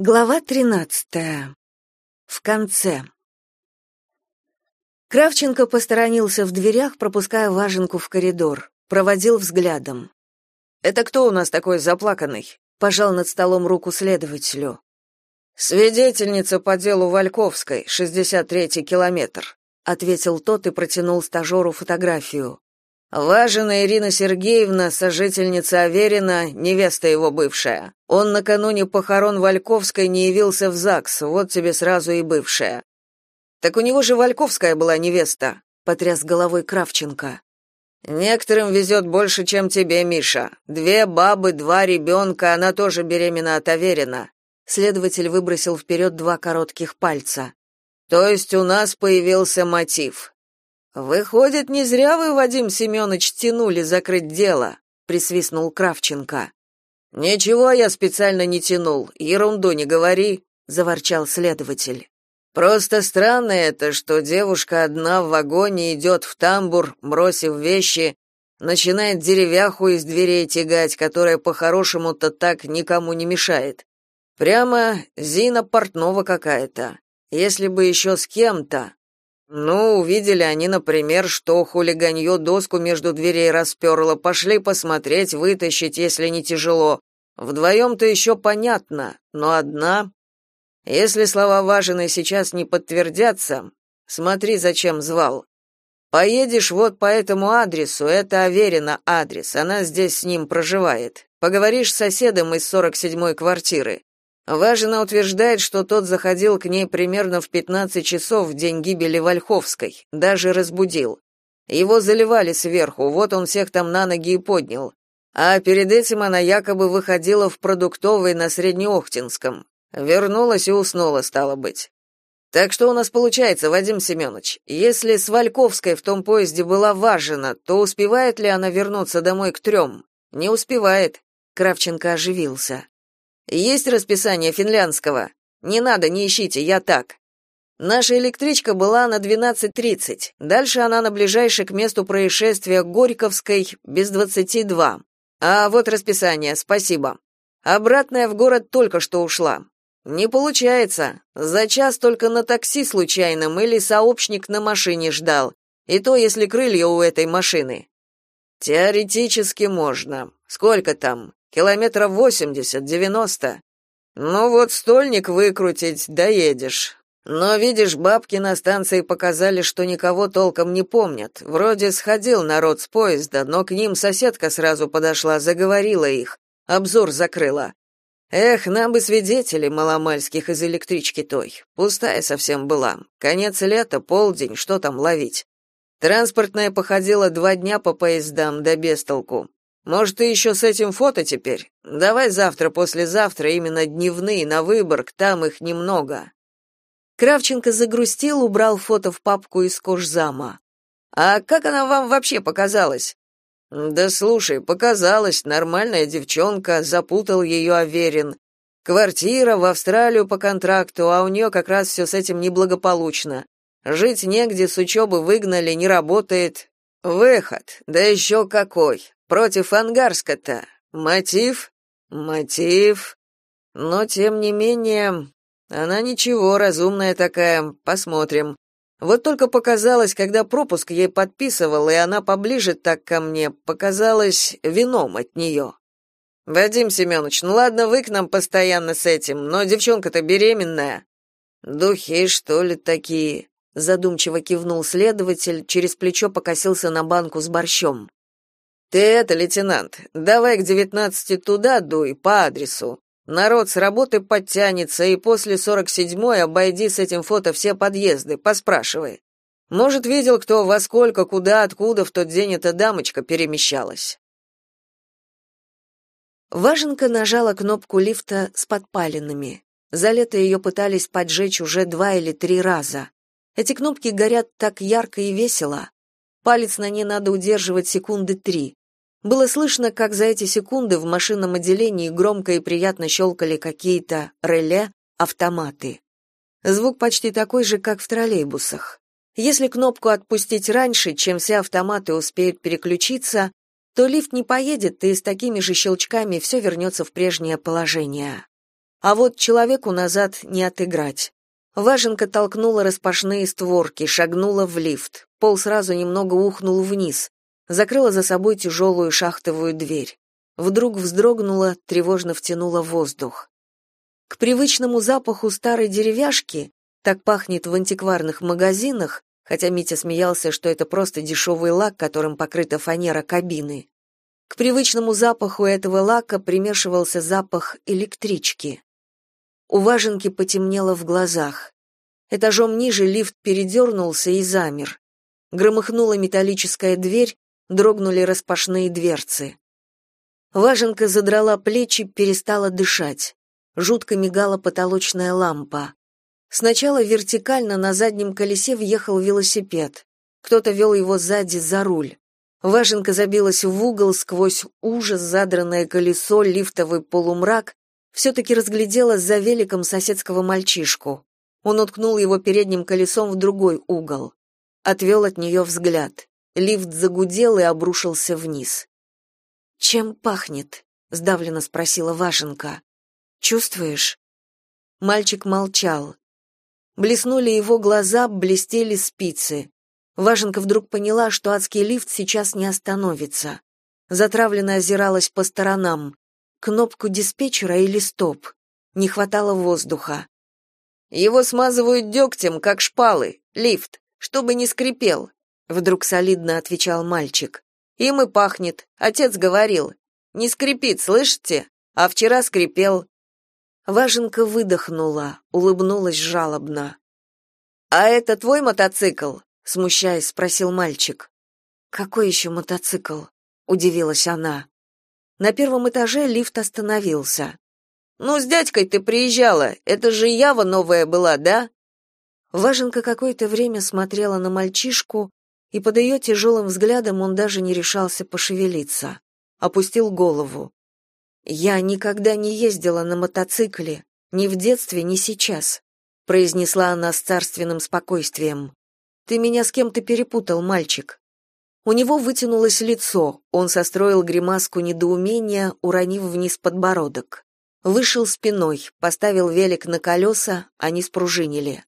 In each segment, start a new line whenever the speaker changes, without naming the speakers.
Глава 13. В конце. Кравченко посторонился в дверях, пропуская Важенку в коридор, проводил взглядом.
Это кто у нас такой заплаканный?
Пожал над столом руку следователю.
Свидетельница по делу Вальковской, 63-й километр, ответил тот и протянул стажеру фотографию. Важина Ирина Сергеевна, сожительница Аверина, невеста его бывшая. Он накануне похорон Вальковской не явился в ЗАГС, вот тебе сразу и бывшая. Так у него же Вальковская была невеста, потряс головой Кравченко. Некоторым везет больше, чем тебе, Миша. Две бабы, два ребенка, она тоже беременна от Аверина. Следователь выбросил вперед два коротких пальца. То есть у нас появился мотив. Выходит, не зря вы, Вадим Семенович, тянули закрыть дело, присвистнул Кравченко. Ничего я специально не тянул, ерунду не говори, заворчал следователь. Просто странно это, что девушка одна в вагоне идет в тамбур, бросив вещи, начинает деревяху из дверей тягать, которая по-хорошему-то так никому не мешает. Прямо Зина Портнова какая-то. Если бы еще с кем-то, ну, увидели они, например, что хулиганье доску между дверей расперло, пошли посмотреть, вытащить, если не тяжело. Вдвоем-то еще понятно, но одна... Если слова Важиной сейчас не подтвердятся, смотри, зачем звал. Поедешь вот по этому адресу, это Аверина адрес, она здесь с ним проживает. Поговоришь с соседом из 47-й квартиры. Важина утверждает, что тот заходил к ней примерно в 15 часов в день гибели Вальховской, даже разбудил. Его заливали сверху, вот он всех там на ноги и поднял. А перед этим она якобы выходила в продуктовый на Среднеохтинском. Вернулась и уснула, стало быть. Так что у нас получается, Вадим Семенович, если с Вальковской в том поезде была Важина, то успевает ли она вернуться домой к трем? Не успевает. Кравченко оживился. Есть расписание финляндского. Не надо, не ищите, я так. Наша электричка была на 12:30. Дальше она на ближайшей к месту происшествия Горьковской без 22. А вот расписание, спасибо. Обратная в город только что ушла. Не получается. За час только на такси случайном или сообщник на машине ждал. И то, если крылья у этой машины. Теоретически можно. Сколько там? Километров восемьдесят, девяносто. Ну вот стольник выкрутить, доедешь. Но видишь, бабки на станции показали, что никого толком не помнят. Вроде сходил народ с поезда, но к ним соседка сразу подошла, заговорила их, обзор закрыла. Эх, нам бы свидетелей маломальских из электрички той. Пустая совсем была. Конец лета, полдень, что там ловить? Транспортная походила два дня по поездам, да без толку. Может, ты еще с этим фото теперь? Давай завтра, послезавтра, именно дневные, на Выборг, там их немного».
Кравченко загрустил, убрал фото в папку из кожзама.
«А как она вам вообще показалась?» «Да слушай, показалась, нормальная девчонка, запутал ее Аверин. Квартира в Австралию по контракту, а у нее как раз все с этим неблагополучно. Жить негде, с учебы выгнали, не работает. Выход, да еще какой. Против Ангарска-то. Мотив? Мотив. Но тем не менее, она ничего, разумная такая. Посмотрим. Вот только показалось, когда пропуск ей подписывал, и она поближе так ко мне, показалось вином от нее. Вадим Семенович, ну ладно, вы к нам постоянно с этим, но девчонка-то беременная. Духи, что ли, такие? Задумчиво кивнул следователь, через плечо покосился на банку с борщом. Ты это, лейтенант, давай к девятнадцати туда дуй по адресу. Народ с работы подтянется, и после сорок седьмой обойди с этим фото все подъезды, поспрашивай. Может, видел кто во сколько, куда, откуда в тот день эта дамочка перемещалась.
Важенка нажала кнопку лифта с подпалинами. За лето ее пытались поджечь уже два или три раза. Эти кнопки горят так ярко и весело. Палец на ней надо удерживать секунды три. Было слышно, как за эти секунды в машинном отделении громко и приятно щелкали какие-то реле, автоматы. Звук почти такой же, как в троллейбусах. Если кнопку отпустить раньше, чем все автоматы успеют переключиться, то лифт не поедет, и с такими же щелчками все вернется в прежнее положение. А вот человеку назад не отыграть. Важенка толкнула распашные створки, шагнула в лифт. Пол сразу немного ухнул вниз. Закрыла за собой тяжелую шахтовую дверь. Вдруг вздрогнула, тревожно втянула воздух. К привычному запаху старой деревяшки, так пахнет в антикварных магазинах, хотя Митя смеялся, что это просто дешевый лак, которым покрыта фанера кабины. К привычному запаху этого лака примешивался запах электрички. У Важенки потемнело в глазах. Этажом ниже лифт передернулся и замер. Громыхнула металлическая дверь, дрогнули распашные дверцы. Важенка задрала плечи, перестала дышать. Жутко мигала потолочная лампа. Сначала вертикально на заднем колесе въехал велосипед. Кто-то вел его сзади за руль. Важенка забилась в угол сквозь ужас, задранное колесо, лифтовый полумрак, все-таки разглядела за великом соседского мальчишку. Он уткнул его передним колесом в другой угол. Отвел от нее взгляд. Лифт загудел и обрушился вниз. «Чем пахнет?» — сдавленно спросила Вашенка. «Чувствуешь?» Мальчик молчал. Блеснули его глаза, блестели спицы. Важенка вдруг поняла, что адский лифт сейчас не остановится. Затравленно озиралась по сторонам кнопку диспетчера или стоп. Не хватало воздуха. Его смазывают дегтем, как шпалы, лифт, чтобы не скрипел, вдруг солидно отвечал мальчик. Им и пахнет. Отец говорил. Не скрипит, слышите? А вчера скрипел. Важенка выдохнула, улыбнулась жалобно. А это твой мотоцикл? смущаясь, спросил мальчик. Какой еще мотоцикл? удивилась она. На первом этаже лифт остановился. «Ну, с дядькой ты приезжала, это же Ява новая была, да?» Важенка какое-то время смотрела на мальчишку, и под ее тяжелым взглядом он даже не решался пошевелиться. Опустил голову. «Я никогда не ездила на мотоцикле, ни в детстве, ни сейчас», произнесла она с царственным спокойствием. «Ты меня с кем-то перепутал, мальчик. У него вытянулось лицо, он состроил гримаску недоумения, уронив вниз подбородок. Вышел спиной, поставил велик на колеса, они спружинили.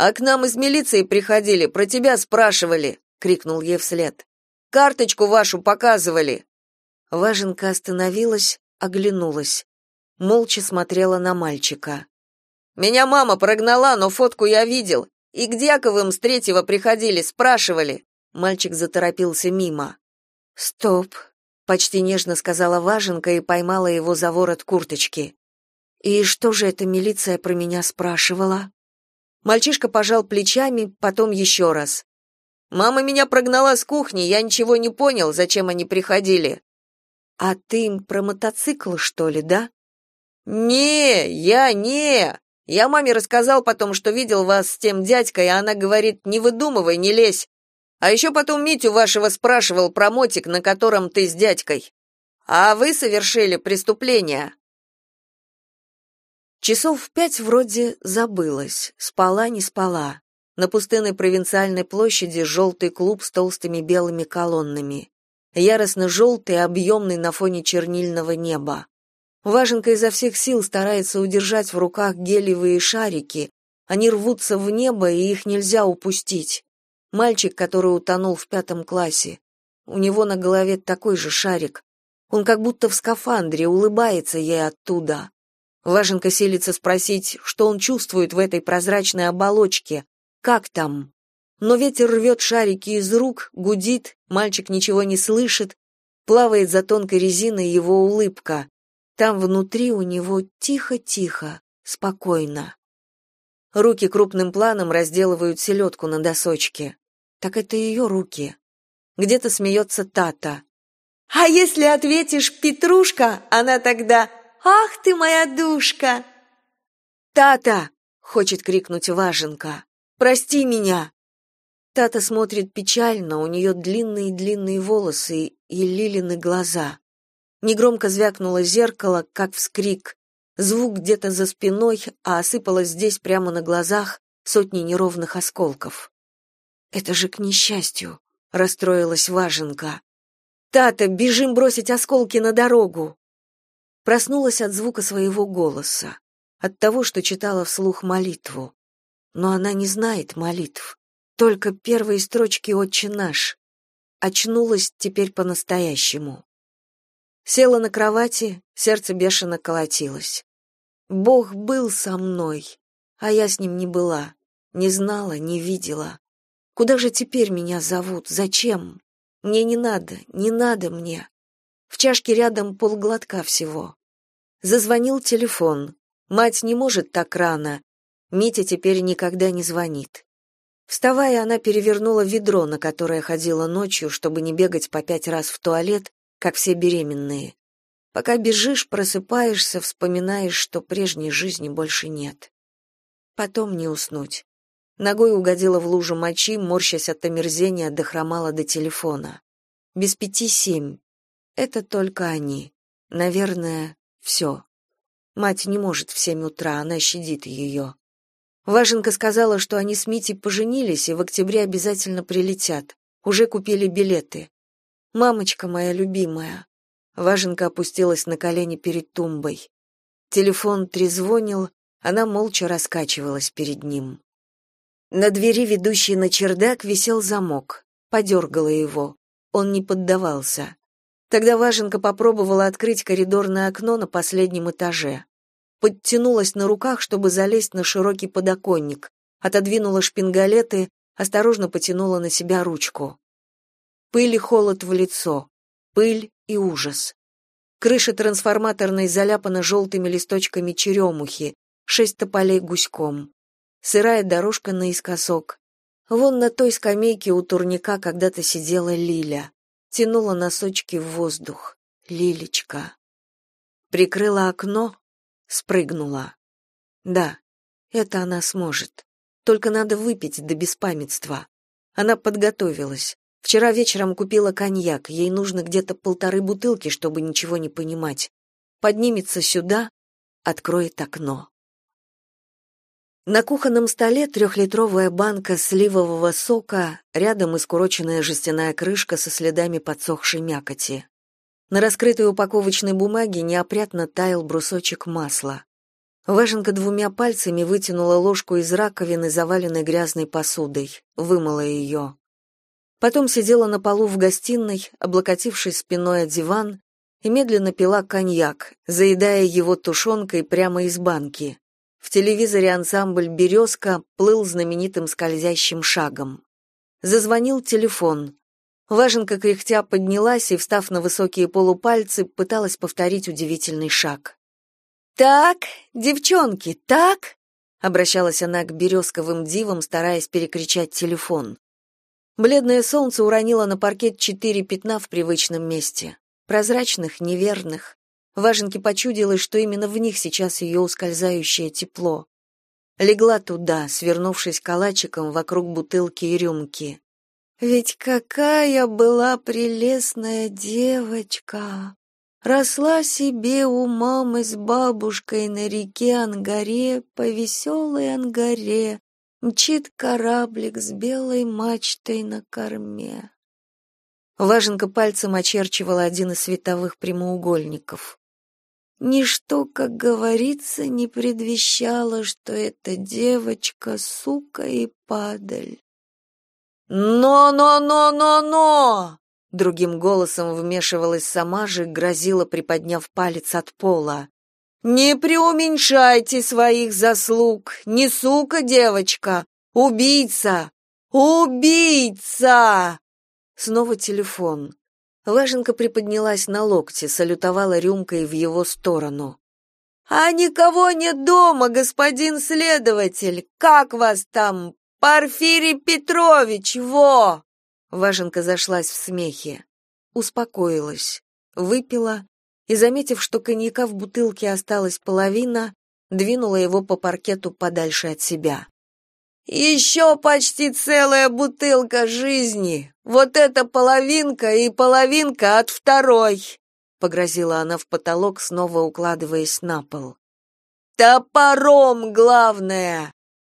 «А к нам из милиции приходили, про тебя спрашивали!» — крикнул ей вслед. «Карточку вашу показывали!» Важенка остановилась, оглянулась. Молча смотрела на мальчика. «Меня мама прогнала, но фотку я видел. И к Дьяковым с третьего приходили, спрашивали. Мальчик заторопился мимо. «Стоп», — почти нежно сказала Важенка и поймала его за ворот курточки. «И что же эта милиция про меня спрашивала?» Мальчишка пожал плечами, потом еще раз. «Мама меня прогнала с кухни, я ничего не понял, зачем они приходили». «А ты им про мотоцикл, что ли, да?» «Не, я не. Я маме рассказал потом, что видел вас с тем дядькой, и она говорит, не выдумывай, не лезь. А еще потом Митю вашего спрашивал про мотик, на котором ты с дядькой. А вы совершили преступление. Часов в пять вроде забылась, спала не спала. На пустынной провинциальной площади желтый клуб с толстыми белыми колоннами. Яростно желтый, объемный на фоне чернильного неба. Важенка изо всех сил старается удержать в руках гелевые шарики. Они рвутся в небо, и их нельзя упустить. Мальчик, который утонул в пятом классе. У него на голове такой же шарик. Он как будто в скафандре, улыбается ей оттуда. Важенка силится спросить, что он чувствует в этой прозрачной оболочке. Как там? Но ветер рвет шарики из рук, гудит, мальчик ничего не слышит. Плавает за тонкой резиной его улыбка. Там внутри у него тихо-тихо, спокойно. Руки крупным планом разделывают селедку на досочке. Так это ее руки. Где-то смеется Тата. «А если ответишь «Петрушка», она тогда «Ах ты моя душка!» «Тата!» — хочет крикнуть Важенка. «Прости меня!» Тата смотрит печально, у нее длинные-длинные волосы и лилины глаза. Негромко звякнуло зеркало, как вскрик. Звук где-то за спиной, а осыпалось здесь прямо на глазах сотни неровных осколков. Это же к несчастью, расстроилась Важенка. Тата, бежим бросить осколки на дорогу. Проснулась от звука своего голоса, от того, что читала вслух молитву. Но она не знает молитв, только первые строчки «Отче наш». Очнулась теперь по-настоящему. Села на кровати, сердце бешено колотилось. Бог был со мной, а я с ним не была, не знала, не видела. Куда же теперь меня зовут? Зачем? Мне не надо, не надо мне. В чашке рядом полглотка всего. Зазвонил телефон. Мать не может так рано. Митя теперь никогда не звонит. Вставая, она перевернула ведро, на которое ходила ночью, чтобы не бегать по пять раз в туалет, как все беременные. Пока бежишь, просыпаешься, вспоминаешь, что прежней жизни больше нет. Потом не уснуть. Ногой угодила в лужу мочи, морщась от омерзения, дохромала до телефона. Без пяти семь. Это только они. Наверное, все. Мать не может в семь утра, она щадит ее. Важенка сказала, что они с Митей поженились и в октябре обязательно прилетят. Уже купили билеты. Мамочка моя любимая. Важенка опустилась на колени перед тумбой. Телефон трезвонил, она молча раскачивалась перед ним. На двери, ведущей на чердак, висел замок. Подергала его. Он не поддавался. Тогда Важенка попробовала открыть коридорное окно на последнем этаже. Подтянулась на руках, чтобы залезть на широкий подоконник, отодвинула шпингалеты, осторожно потянула на себя ручку. Пыль и холод в лицо, пыль и ужас. Крыша трансформаторной заляпана желтыми листочками черемухи, шесть тополей гуськом. Сырая дорожка наискосок. Вон на той скамейке у турника когда-то сидела Лиля тянула носочки в воздух. Лилечка. Прикрыла окно, спрыгнула. Да, это она сможет. Только надо выпить до беспамятства. Она подготовилась. Вчера вечером купила коньяк, ей нужно где-то полторы бутылки, чтобы ничего не понимать. Поднимется сюда, откроет окно. На кухонном столе трехлитровая банка сливового сока, рядом искуроченная жестяная крышка со следами подсохшей мякоти. На раскрытой упаковочной бумаге неопрятно таял брусочек масла. Важенка двумя пальцами вытянула ложку из раковины, заваленной грязной посудой, вымыла ее. Потом сидела на полу в гостиной, облокотившись спиной о диван, и медленно пила коньяк, заедая его тушенкой прямо из банки. В телевизоре ансамбль «Березка» плыл знаменитым скользящим шагом. Зазвонил телефон. Важенка кряхтя поднялась и, встав на высокие полупальцы, пыталась повторить удивительный шаг. «Так, девчонки, так?» — обращалась она к березковым дивам, стараясь перекричать телефон. Бледное солнце уронило на паркет четыре пятна в привычном месте. Прозрачных, неверных, Важенке почудилось, что именно в них сейчас ее ускользающее тепло. Легла туда, свернувшись калачиком вокруг бутылки и рюмки. Ведь какая была прелестная девочка! Росла себе у мамы с бабушкой на реке Ангаре, по веселой Ангаре, мчит кораблик с белой мачтой на корме. Важенка пальцем очерчивала один из световых прямоугольников. Ничто, как говорится, не предвещало, что эта девочка сука и падаль. «Но-но-но-но-но!» Другим голосом вмешивалась сама же, грозила, приподняв палец от пола. «Не преуменьшайте своих заслуг! Не сука девочка! Убийца! Убийца!» Снова телефон. Важенка приподнялась на локте, салютовала рюмкой в его сторону. «А никого нет дома, господин следователь! Как вас там? Порфирий Петрович, во!» Важенка зашлась в смехе. Успокоилась, выпила и, заметив, что коньяка в бутылке осталась половина, двинула его по паркету подальше от себя. Еще почти целая бутылка жизни. Вот это половинка и половинка от второй, погрозила она в потолок, снова укладываясь на пол. Топором главное.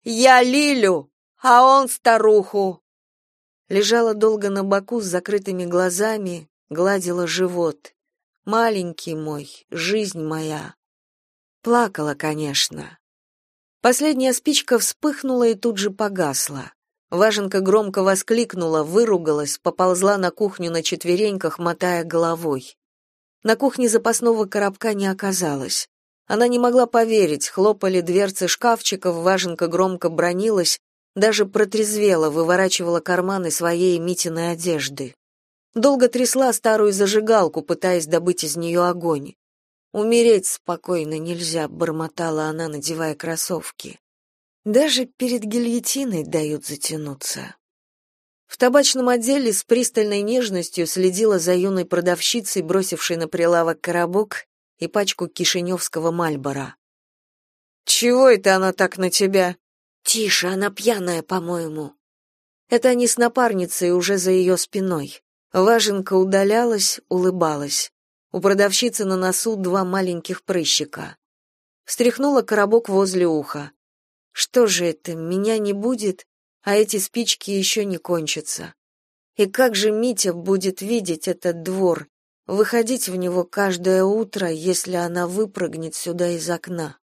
Я Лилю, а он старуху. Лежала долго на боку с закрытыми глазами, гладила живот. маленький мой, жизнь моя. Плакала, конечно. Последняя спичка вспыхнула и тут же погасла. Важенка громко воскликнула, выругалась, поползла на кухню на четвереньках, мотая головой. На кухне запасного коробка не оказалось. Она не могла поверить, хлопали дверцы шкафчиков, Важенка громко бронилась, даже протрезвела, выворачивала карманы своей Митиной одежды. Долго трясла старую зажигалку, пытаясь добыть из нее огонь. Умереть спокойно нельзя, бормотала она, надевая кроссовки. Даже перед гильотиной дают затянуться. В табачном отделе с пристальной нежностью следила за юной продавщицей, бросившей на прилавок коробок и пачку кишиневского мальбора. «Чего это она так на тебя?» «Тише, она пьяная, по-моему». Это они с напарницей уже за ее спиной. Важенка удалялась, улыбалась. У продавщицы на носу два маленьких прыщика. Встряхнула коробок возле уха. Что же это, меня не будет, а эти спички еще не кончатся. И как же Митя будет видеть этот двор, выходить в него каждое утро, если она выпрыгнет сюда из окна?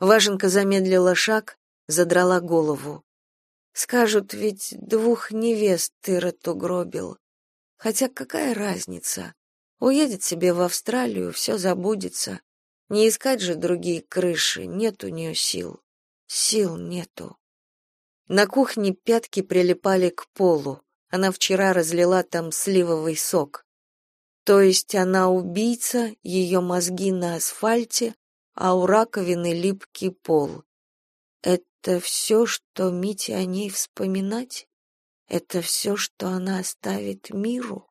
Важенка замедлила шаг, задрала голову. Скажут, ведь двух невест Ирод угробил. Хотя какая разница? Уедет себе в Австралию, все забудется. Не искать же другие крыши, нет у нее сил. Сил нету. На кухне пятки прилипали к полу. Она вчера разлила там сливовый сок. То есть она убийца, ее мозги на асфальте, а у раковины липкий пол. Это все, что Мите о ней вспоминать? Это все, что она оставит миру?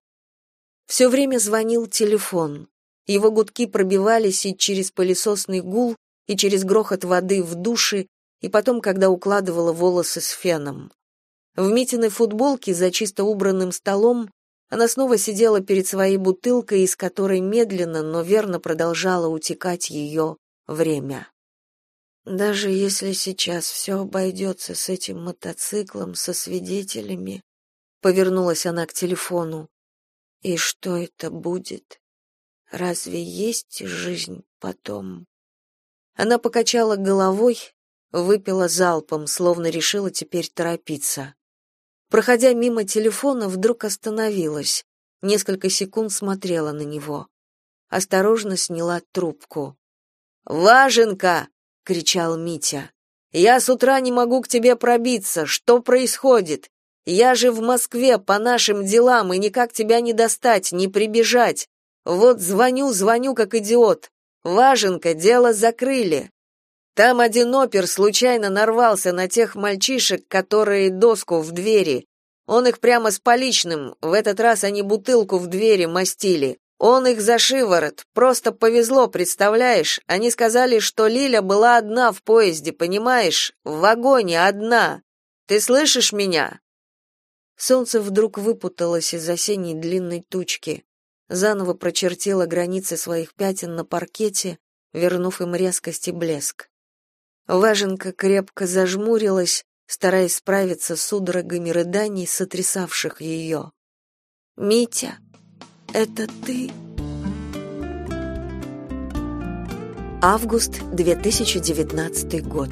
Все время звонил телефон. Его гудки пробивались и через пылесосный гул, и через грохот воды в душе, и потом, когда укладывала волосы с феном. В Митиной футболке за чисто убранным столом она снова сидела перед своей бутылкой, из которой медленно, но верно продолжало утекать ее время. Даже если сейчас все обойдется с этим мотоциклом, со свидетелями, повернулась она к телефону. И что это будет? Разве есть жизнь потом? Она покачала головой, выпила залпом, словно решила теперь торопиться. Проходя мимо телефона, вдруг остановилась. Несколько секунд смотрела на него. Осторожно сняла трубку. «Важенка!» кричал Митя. Я с утра не могу к тебе пробиться. Что происходит? Я же в Москве по нашим делам и никак тебя не достать, не прибежать. Вот звоню, звоню как идиот. Важенка, дело закрыли. Там один опер случайно нарвался на тех мальчишек, которые доску в двери. Он их прямо с поличным, в этот раз они бутылку в двери мастили. Он их за шиворот. Просто повезло, представляешь? Они сказали, что Лиля была одна в поезде, понимаешь? В вагоне одна. Ты слышишь меня? Солнце вдруг выпуталось из осенней длинной тучки, заново прочертило границы своих пятен на паркете, вернув им резкость и блеск. Важенка крепко зажмурилась, стараясь справиться с судорогами рыданий, сотрясавших ее. «Митя!» это ты?» Август 2019 год.